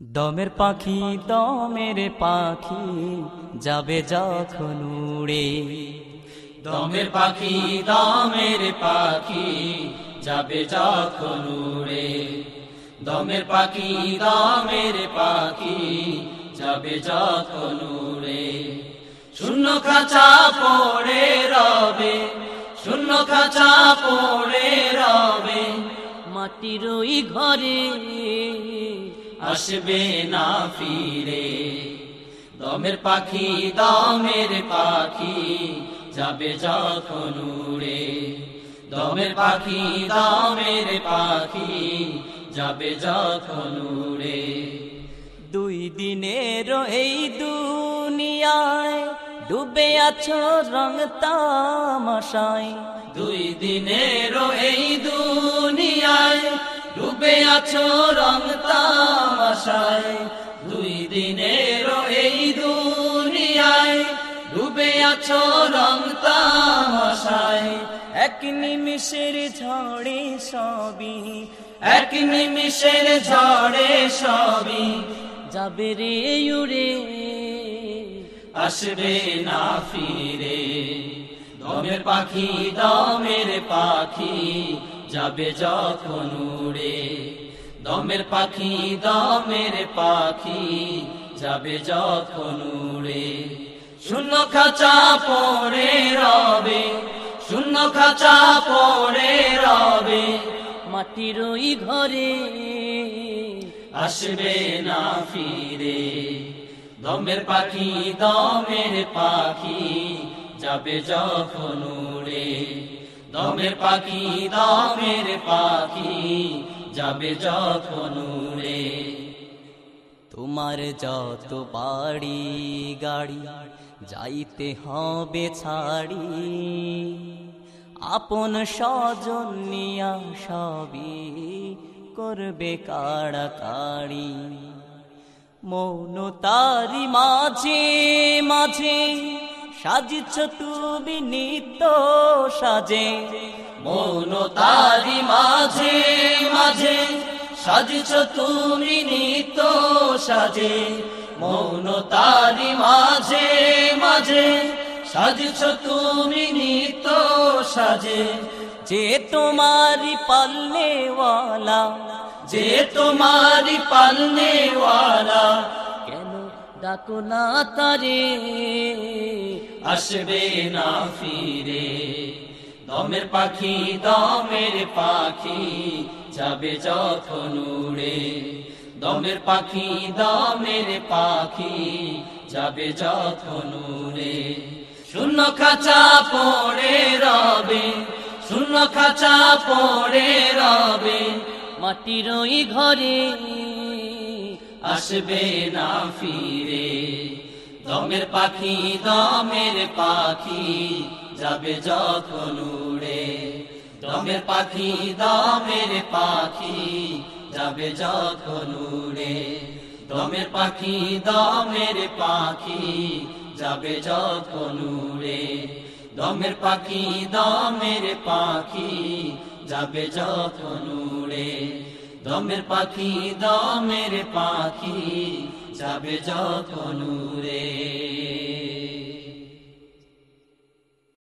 দমের পাখি দমের পাখি যাবে যখন উড়ে। দমের পাখি দমের পাখি যাবে যখন উড়ে। দমের পাখি দমের পাখি যাবে যখন উড়ে। শূন্য খাঁচা পড়ে রবে, শূন্য খাঁচা পড়ে রবে। মাটির ওই ঘরে আসবে না ফিরে। দমের পাখি দমের পাখি যাবে যখন উড়ে। দমের পাখি দমের পাখি যাবে যখন উড়ে। দুই দিনের এই দুনিয়ায় ডুবে আছো রং তামাশায়। দুই দিনের এই দুনিয়ায় ডুবে আছো রং তামাশায়। দুই দিনের এই দুনিয়ায় ডুবে আছো রং তামাশায়। এক নিমিষের ঝড়ে সবই, এক নিমিষের ঝড়ে সবই যাবে রে উড়ে, আসবে না ফিরে। দমের পাখি দমের পাখি যাবে যখন দমের পাখি দমের পাখি যাবে যখন উড়ে। শূন্য খাঁচা পড়ে রবে, শূন্য খাঁচা পড়ে রবে। মাটির ওই ঘরে আসবে না ফিরে। দমের পাখি দমের পাখি যাবে যখন উড়ে। দমের পাখি দমের পাখি যাবে যখন উড়ে। তোমার যত বাড়ি গাড়ি, যাইতে হবে ছাড়ি। আপন স্বজন নিয়া সবই করবে কাড়াকাড়ি। মৌন তারি মাঝে মাঝে সাজিছ তুমি নিত্য সাজে। মৌন তারি মাঝে মাঝে সাজছ তুমি নিত সাজে মৌন তারি মাঝে মাঝে, সাজছ তুমি নিত সাজে। যে তোমারি পাল্লেওয়ালা যে তোমারি পালনেওয়ালা, কেন ডাকো না তারে, আসবে না ফিরে। দমের পাখি দমের পাখি যাবে যখন উড়ে। দমের পাখি দমের পাখি যাবে যখন উড়ে। শূন্য খাঁচা পড়ে রবে, শূন্য খাঁচা পড়ে রবে। মাটির ওই ঘরে আসবে না ফিরে। দমের পাখি দমের পাখি যাবে যখন দমের পাখি দমের পাখি, যাবে যখন উড়ে। দমের পাখি দমের পাখি, যাবে যখন উড়ে। দমের পাখি দমের পাখি, যাবে যখন উড়ে। দমের পাখি দমের পাখি, যাবে যখন উড়ে।